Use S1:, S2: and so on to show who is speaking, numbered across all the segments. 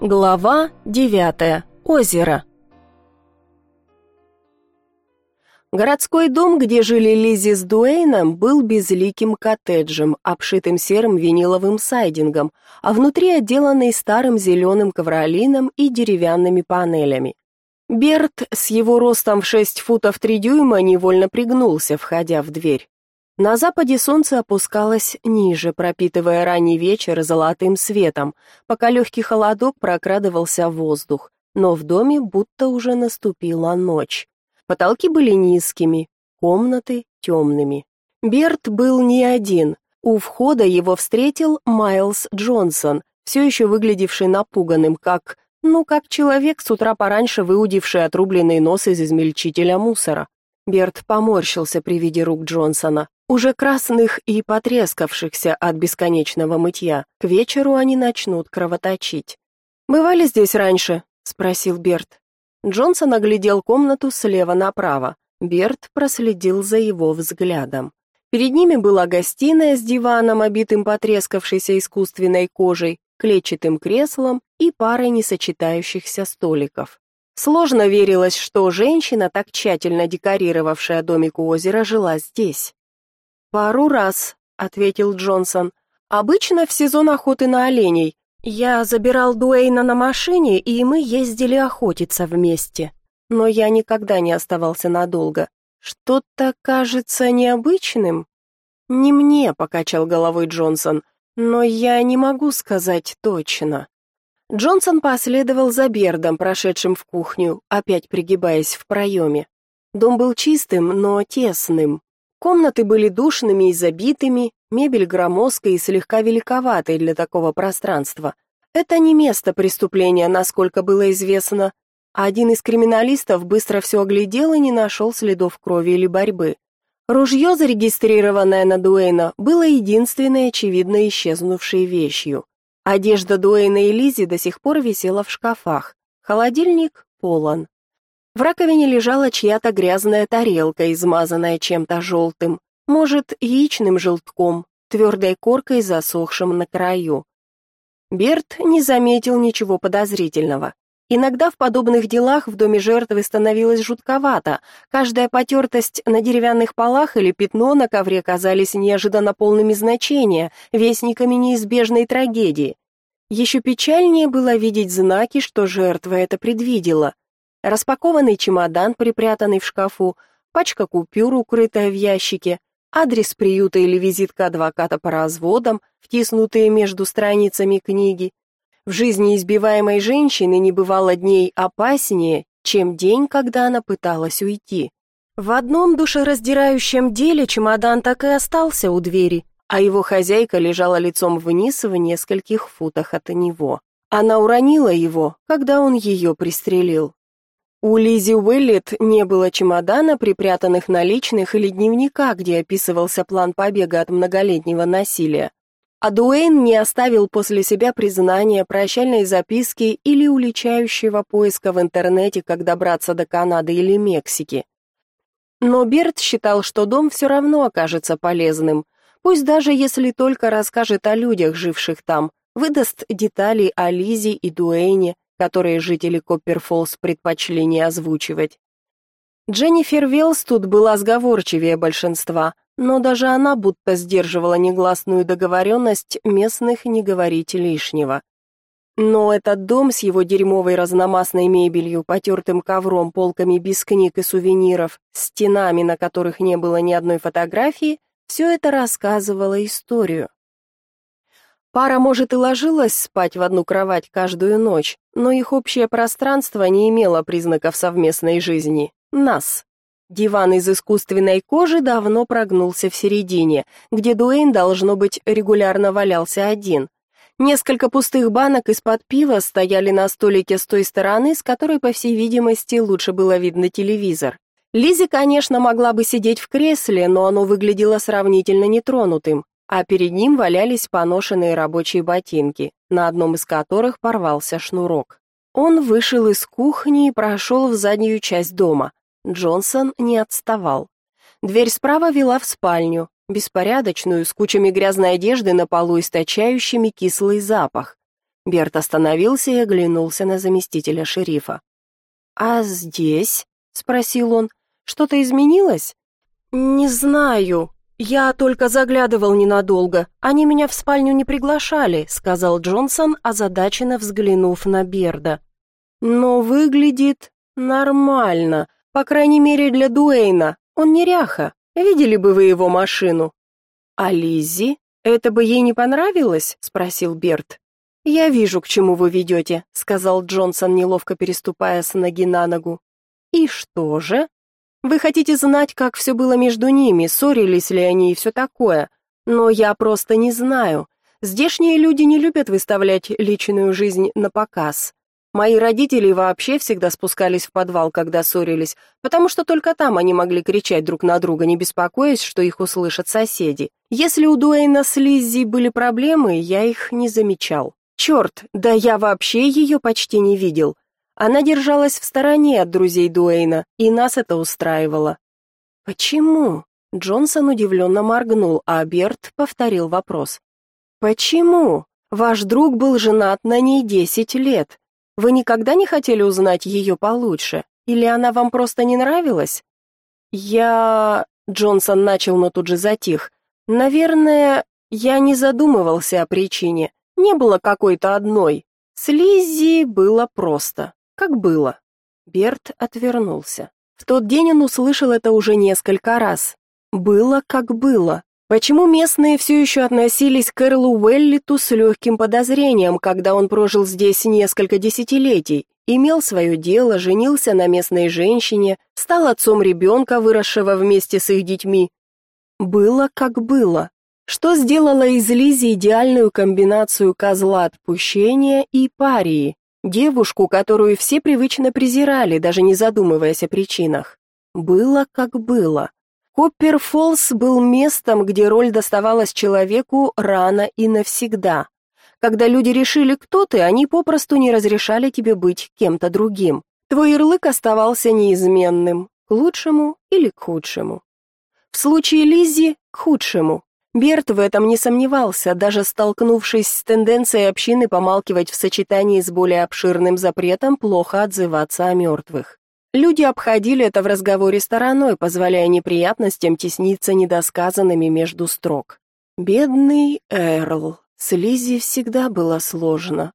S1: Глава девятая. Озеро. Городской дом, где жили Лизи с Дуэйном, был безликим коттеджем, обшитым серым виниловым сайдингом, а внутри отделанный старым зеленым ковролином и деревянными панелями. Берт с его ростом в 6 футов 3 дюйма невольно пригнулся, входя в дверь. На западе солнце опускалось ниже, пропитывая ранний вечер золотым светом, пока легкий холодок прокрадывался в воздух, но в доме будто уже наступила ночь. Потолки были низкими, комнаты темными. Берт был не один. У входа его встретил Майлз Джонсон, все еще выглядевший напуганным, как, ну, как человек с утра пораньше выудивший отрубленный нос из измельчителя мусора. Берт поморщился при виде рук Джонсона уже красных и потрескавшихся от бесконечного мытья. К вечеру они начнут кровоточить. «Бывали здесь раньше?» — спросил Берт. Джонсон оглядел комнату слева направо. Берт проследил за его взглядом. Перед ними была гостиная с диваном, обитым потрескавшейся искусственной кожей, клетчатым креслом и парой несочетающихся столиков. Сложно верилось, что женщина, так тщательно декорировавшая домик у озера, жила здесь. «Пару раз», — ответил Джонсон. «Обычно в сезон охоты на оленей. Я забирал Дуэйна на машине, и мы ездили охотиться вместе. Но я никогда не оставался надолго. Что-то кажется необычным». «Не мне», — покачал головой Джонсон, «но я не могу сказать точно». Джонсон последовал за Бердом, прошедшим в кухню, опять пригибаясь в проеме. Дом был чистым, но тесным. Комнаты были душными и забитыми, мебель громоздкой и слегка великоватой для такого пространства. Это не место преступления, насколько было известно. Один из криминалистов быстро все оглядел и не нашел следов крови или борьбы. Ружье, зарегистрированное на Дуэйна, было единственной очевидно исчезнувшей вещью. Одежда Дуэйна и Лизи до сих пор висела в шкафах. Холодильник полон. В раковине лежала чья-то грязная тарелка, измазанная чем-то желтым, может, яичным желтком, твердой коркой, засохшим на краю. Берт не заметил ничего подозрительного. Иногда в подобных делах в доме жертвы становилось жутковато. Каждая потертость на деревянных полах или пятно на ковре казались неожиданно полными значения, вестниками неизбежной трагедии. Еще печальнее было видеть знаки, что жертва это предвидела распакованный чемодан, припрятанный в шкафу, пачка купюр, укрытая в ящике, адрес приюта или визитка адвоката по разводам, втиснутые между страницами книги. В жизни избиваемой женщины не бывало дней опаснее, чем день, когда она пыталась уйти. В одном душераздирающем деле чемодан так и остался у двери, а его хозяйка лежала лицом вниз в нескольких футах от него. Она уронила его, когда он ее пристрелил. У Лизи Уиллет не было чемодана, припрятанных наличных или дневника, где описывался план побега от многолетнего насилия. А Дуэйн не оставил после себя признания, прощальной записки или уличающего поиска в интернете, как добраться до Канады или Мексики. Но Берт считал, что дом все равно окажется полезным, пусть даже если только расскажет о людях, живших там, выдаст детали о Лизе и Дуэйне, которые жители Копперфоллс предпочли не озвучивать. Дженнифер Велс тут была сговорчивее большинства, но даже она будто сдерживала негласную договоренность местных не говорить лишнего. Но этот дом с его дерьмовой разномастной мебелью, потертым ковром, полками без книг и сувениров, стенами, на которых не было ни одной фотографии, все это рассказывало историю. Пара, может, и ложилась спать в одну кровать каждую ночь, но их общее пространство не имело признаков совместной жизни. Нас. Диван из искусственной кожи давно прогнулся в середине, где Дуэйн, должно быть, регулярно валялся один. Несколько пустых банок из-под пива стояли на столике с той стороны, с которой, по всей видимости, лучше было видно телевизор. Лизи, конечно, могла бы сидеть в кресле, но оно выглядело сравнительно нетронутым а перед ним валялись поношенные рабочие ботинки, на одном из которых порвался шнурок. Он вышел из кухни и прошел в заднюю часть дома. Джонсон не отставал. Дверь справа вела в спальню, беспорядочную, с кучами грязной одежды на полу, источающими кислый запах. Берт остановился и оглянулся на заместителя шерифа. «А здесь?» — спросил он. «Что-то изменилось?» «Не знаю. Я только заглядывал ненадолго. Они меня в спальню не приглашали», — сказал Джонсон, озадаченно взглянув на Берда. «Но выглядит нормально, по крайней мере для Дуэйна. Он неряха. Видели бы вы его машину?» «А Лиззи? Это бы ей не понравилось?» — спросил Берт. «Я вижу, к чему вы ведете», — сказал Джонсон, неловко переступая с ноги на ногу. «И что же? Вы хотите знать, как все было между ними, ссорились ли они и все такое. Но я просто не знаю. Здешние люди не любят выставлять личную жизнь на показ. Мои родители вообще всегда спускались в подвал, когда ссорились, потому что только там они могли кричать друг на друга, не беспокоясь, что их услышат соседи. Если у Дуэйна с Лиззи были проблемы, я их не замечал. Черт, да я вообще ее почти не видел. Она держалась в стороне от друзей Дуэйна, и нас это устраивало. Почему? Джонсон удивленно моргнул, а Берт повторил вопрос. Почему? Ваш друг был женат на ней десять лет. Вы никогда не хотели узнать ее получше? Или она вам просто не нравилась? Я... Джонсон начал, но тут же затих. Наверное, я не задумывался о причине. Не было какой-то одной. С Лиззи было просто. Как было. Берт отвернулся. В тот день он услышал это уже несколько раз. Было как было. Почему местные все еще относились к Эрлу Уэллиту с легким подозрением, когда он прожил здесь несколько десятилетий, имел свое дело, женился на местной женщине, стал отцом ребенка, выросшего вместе с их детьми? Было как было. Что сделало из Лизи идеальную комбинацию козла отпущения и парии, девушку, которую все привычно презирали, даже не задумываясь о причинах. Было как было. Копперфоллс был местом, где роль доставалась человеку рано и навсегда. Когда люди решили, кто ты, они попросту не разрешали тебе быть кем-то другим. Твой ярлык оставался неизменным, к лучшему или к худшему. В случае Лиззи – к худшему. Берт в этом не сомневался, даже столкнувшись с тенденцией общины помалкивать в сочетании с более обширным запретом плохо отзываться о мертвых. Люди обходили это в разговоре стороной, позволяя неприятностям тесниться недосказанными между строк. Бедный Эрл, с Лиззи всегда было сложно.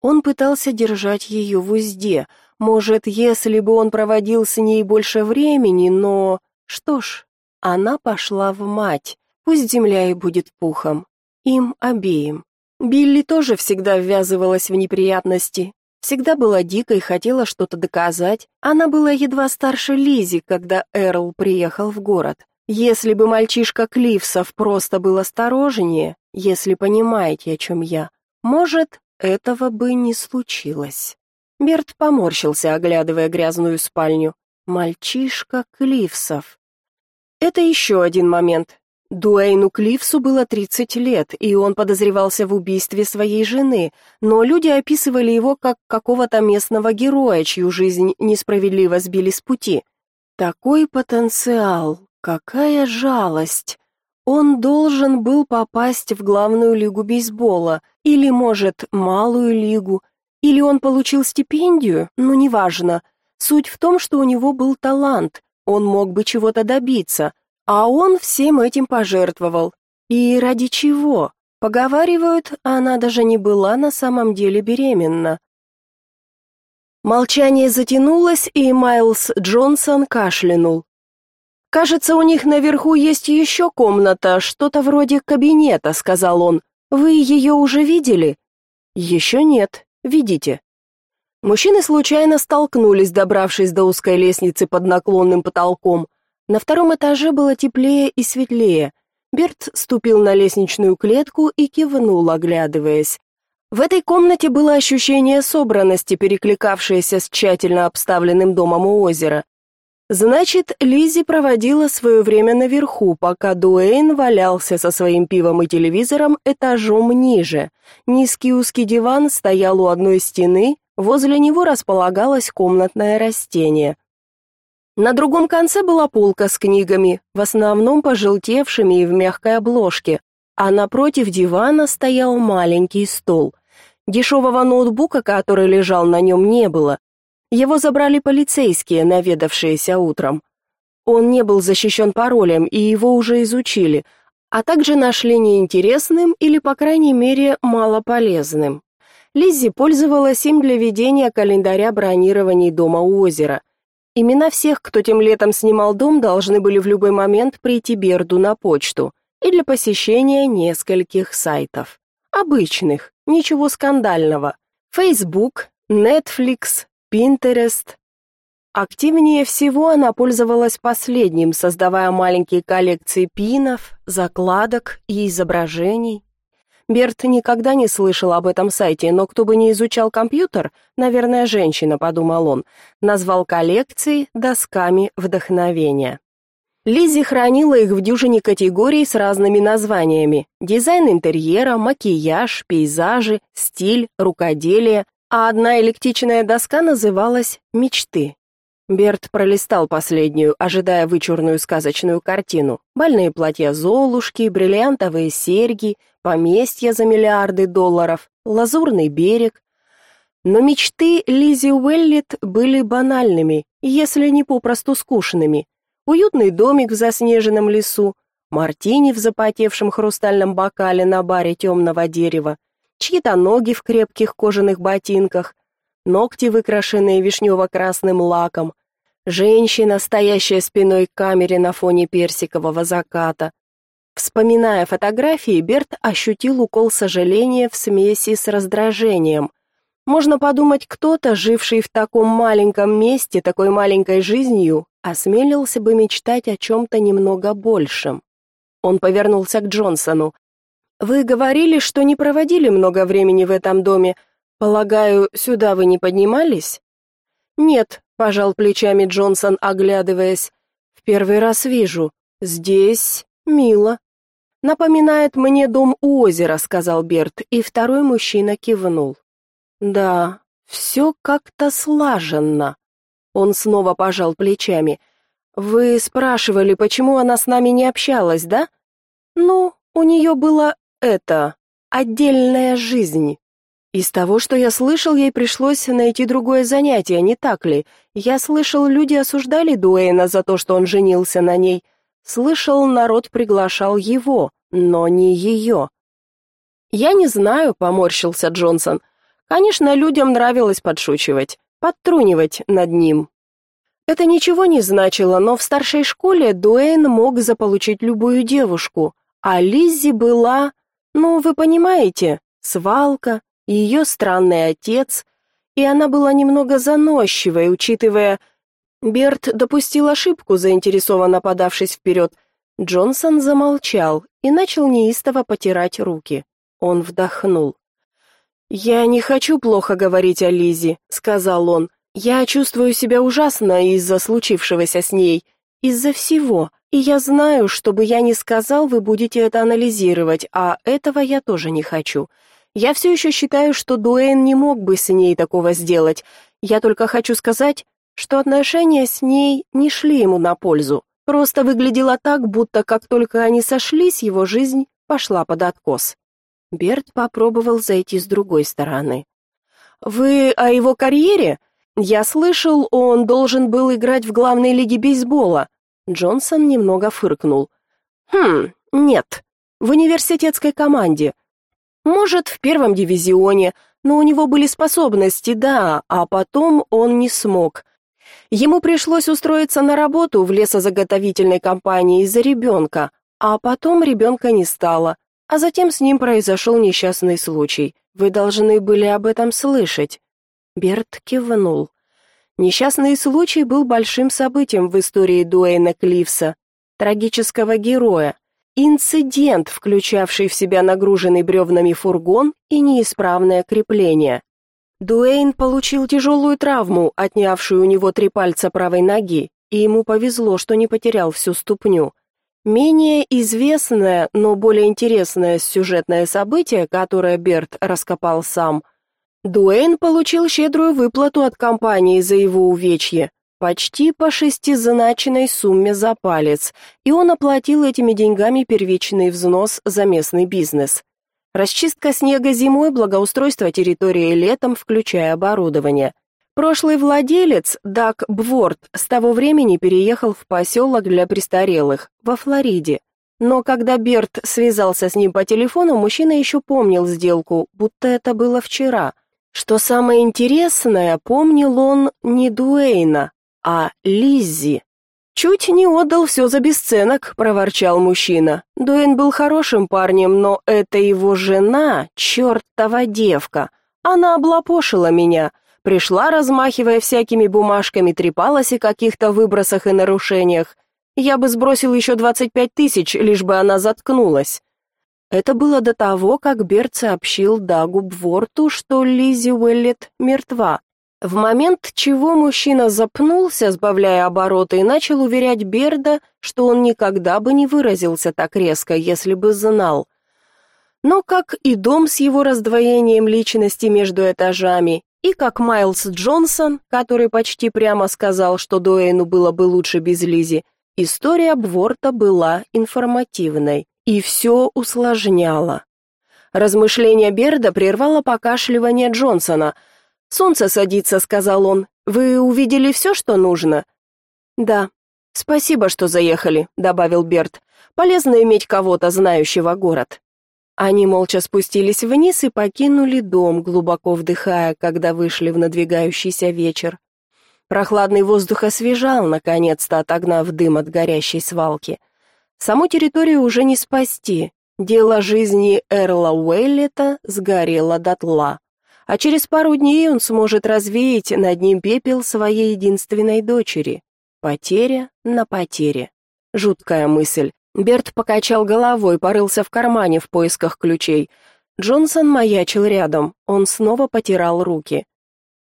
S1: Он пытался держать ее в узде, может, если бы он проводил с ней больше времени, но... Что ж, она пошла в мать, Пусть земля и будет пухом. Им обеим. Билли тоже всегда ввязывалась в неприятности. Всегда была дикой, хотела что-то доказать. Она была едва старше Лизи, когда Эрл приехал в город. Если бы мальчишка Клифсов просто был осторожнее, если понимаете, о чем я, может, этого бы не случилось. Берт поморщился, оглядывая грязную спальню. Мальчишка Клифсов. Это еще один момент. Дуэйну Клифсу было 30 лет, и он подозревался в убийстве своей жены, но люди описывали его как какого-то местного героя, чью жизнь несправедливо сбили с пути. Такой потенциал, какая жалость. Он должен был попасть в главную лигу бейсбола, или, может, малую лигу, или он получил стипендию, ну, неважно. Суть в том, что у него был талант, он мог бы чего-то добиться – а он всем этим пожертвовал. И ради чего? Поговаривают, она даже не была на самом деле беременна. Молчание затянулось, и Майлз Джонсон кашлянул. «Кажется, у них наверху есть еще комната, что-то вроде кабинета», — сказал он. «Вы ее уже видели?» «Еще нет. Видите». Мужчины случайно столкнулись, добравшись до узкой лестницы под наклонным потолком. На втором этаже было теплее и светлее. Берт ступил на лестничную клетку и кивнул, оглядываясь. В этой комнате было ощущение собранности, перекликавшееся с тщательно обставленным домом у озера. Значит, Лизи проводила свое время наверху, пока Дуэйн валялся со своим пивом и телевизором этажом ниже. Низкий узкий диван стоял у одной стены, возле него располагалось комнатное растение. На другом конце была полка с книгами, в основном пожелтевшими и в мягкой обложке, а напротив дивана стоял маленький стол. Дешевого ноутбука, который лежал на нем, не было. Его забрали полицейские, наведавшиеся утром. Он не был защищен паролем, и его уже изучили, а также нашли неинтересным или, по крайней мере, малополезным. Лиззи пользовалась им для ведения календаря бронирований дома у озера. Имена всех, кто тем летом снимал дом, должны были в любой момент прийти Берду на почту и для посещения нескольких сайтов. Обычных, ничего скандального. Facebook, Netflix, Pinterest. Активнее всего она пользовалась последним, создавая маленькие коллекции пинов, закладок и изображений. Берт никогда не слышал об этом сайте, но кто бы не изучал компьютер, наверное, женщина, подумал он, назвал коллекции досками вдохновения. Лиззи хранила их в дюжине категорий с разными названиями: дизайн интерьера, макияж, пейзажи, стиль, рукоделие, а одна электичная доска называлась Мечты. Берт пролистал последнюю, ожидая вычурную сказочную картину. Бальные платья Золушки, бриллиантовые серьги, поместья за миллиарды долларов, лазурный берег. Но мечты Лизи Уэллит были банальными, если не попросту скучными. Уютный домик в заснеженном лесу, мартини в запотевшем хрустальном бокале на баре темного дерева, чьи-то ноги в крепких кожаных ботинках, ногти, выкрашенные вишнево-красным лаком, женщина, стоящая спиной к камере на фоне персикового заката. Вспоминая фотографии, Берт ощутил укол сожаления в смеси с раздражением. Можно подумать, кто-то, живший в таком маленьком месте, такой маленькой жизнью, осмелился бы мечтать о чем-то немного большем. Он повернулся к Джонсону. «Вы говорили, что не проводили много времени в этом доме. Полагаю, сюда вы не поднимались?» «Нет», — пожал плечами Джонсон, оглядываясь. «В первый раз вижу. Здесь мило». «Напоминает мне дом у озера», — сказал Берт, и второй мужчина кивнул. «Да, все как-то слаженно». Он снова пожал плечами. «Вы спрашивали, почему она с нами не общалась, да? Ну, у нее была это, отдельная жизнь». Из того, что я слышал, ей пришлось найти другое занятие, не так ли? Я слышал, люди осуждали Дуэйна за то, что он женился на ней. Слышал, народ приглашал его, но не ее. Я не знаю, поморщился Джонсон. Конечно, людям нравилось подшучивать, подтрунивать над ним. Это ничего не значило, но в старшей школе Дуэйн мог заполучить любую девушку, а Лиззи была, ну, вы понимаете, свалка, ее странный отец, и она была немного заносчивой, учитывая... Берт допустил ошибку, заинтересованно подавшись вперед. Джонсон замолчал и начал неистово потирать руки. Он вдохнул. «Я не хочу плохо говорить о Лизе», — сказал он. «Я чувствую себя ужасно из-за случившегося с ней, из-за всего, и я знаю, что бы я ни сказал, вы будете это анализировать, а этого я тоже не хочу. Я все еще считаю, что Дуэйн не мог бы с ней такого сделать. Я только хочу сказать, что отношения с ней не шли ему на пользу. Просто выглядело так, будто как только они сошлись, его жизнь пошла под откос. Берт попробовал зайти с другой стороны. Вы о его карьере? Я слышал, он должен был играть в главной лиге бейсбола. Джонсон немного фыркнул. Хм, нет. В университетской команде. Может, в первом дивизионе, но у него были способности, да, а потом он не смог. Ему пришлось устроиться на работу в лесозаготовительной компании из-за ребенка, а потом ребенка не стало. А затем с ним произошел несчастный случай. Вы должны были об этом слышать. Берт кивнул. Несчастный случай был большим событием в истории Дуэйна Кливса, трагического героя. Инцидент, включавший в себя нагруженный бревнами фургон и неисправное крепление. Дуэйн получил тяжелую травму, отнявшую у него три пальца правой ноги, и ему повезло, что не потерял всю ступню. Менее известное, но более интересное сюжетное событие, которое Берт раскопал сам. Дуэйн получил щедрую выплату от компании за его увечье, почти по шестизначной сумме за палец, и он оплатил этими деньгами первичный взнос за местный бизнес. Расчистка снега зимой, благоустройство территории летом, включая оборудование. Прошлый владелец, Даг Бворд, с того времени переехал в поселок для престарелых, во Флориде. Но когда Берт связался с ним по телефону, мужчина еще помнил сделку, будто это было вчера. Что самое интересное, помнил он не Дуэйна, а Лиззи. «Чуть не отдал все за бесценок», — проворчал мужчина. Дуэйн был хорошим парнем, но это его жена, чертова девка. Она облапошила меня. Пришла, размахивая всякими бумажками, трепалась о каких-то выбросах и нарушениях. Я бы сбросил еще двадцать пять тысяч, лишь бы она заткнулась. Это было до того, как Берт сообщил Дагу Бворту, что Лизи Уэллет мертва. В момент чего мужчина запнулся, сбавляя обороты, и начал уверять Берда, что он никогда бы не выразился так резко, если бы знал. Но как и дом с его раздвоением личности между этажами, и как Майлз Джонсон, который почти прямо сказал, что Дуэйну было бы лучше без Лизи, история Бворта была информативной и все усложняла. Размышление Берда прервало покашливание Джонсона. «Солнце садится», — сказал он. «Вы увидели все, что нужно?» «Да». «Спасибо, что заехали», — добавил Берд. «Полезно иметь кого-то, знающего город». Они молча спустились вниз и покинули дом, глубоко вдыхая, когда вышли в надвигающийся вечер. Прохладный воздух освежал, наконец-то отогнав дым от горящей свалки. Саму территорию уже не спасти. Дело жизни Эрла Уэллета сгорело дотла. А через пару дней он сможет развеять над ним пепел своей единственной дочери. Потеря на потере. Жуткая мысль, Берт покачал головой, порылся в кармане в поисках ключей. Джонсон маячил рядом, он снова потирал руки.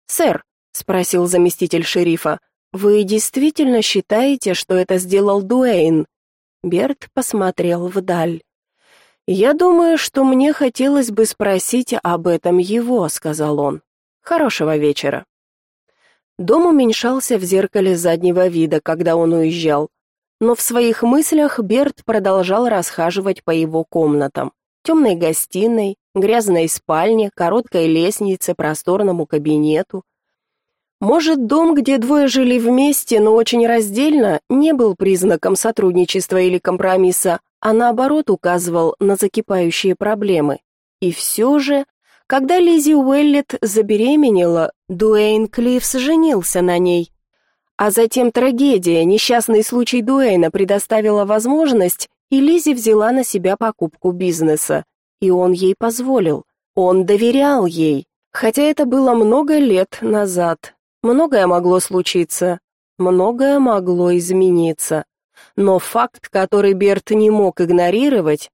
S1: «Сэр», — спросил заместитель шерифа, — «вы действительно считаете, что это сделал Дуэйн?» Берт посмотрел вдаль. «Я думаю, что мне хотелось бы спросить об этом его», — сказал он. «Хорошего вечера». Дом уменьшался в зеркале заднего вида, когда он уезжал но в своих мыслях Берт продолжал расхаживать по его комнатам. Темной гостиной, грязной спальне, короткой лестнице, просторному кабинету. Может, дом, где двое жили вместе, но очень раздельно, не был признаком сотрудничества или компромисса, а наоборот указывал на закипающие проблемы. И все же, когда Лизи Уэллет забеременела, Дуэйн Клиффс женился на ней, а затем трагедия, несчастный случай Дуэйна предоставила возможность, и Лизи взяла на себя покупку бизнеса. И он ей позволил. Он доверял ей. Хотя это было много лет назад. Многое могло случиться. Многое могло измениться. Но факт, который Берт не мог игнорировать,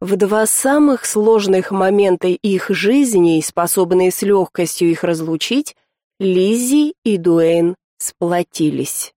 S1: в два самых сложных момента их жизни, способные с легкостью их разлучить, Лизи и Дуэйн сплотились.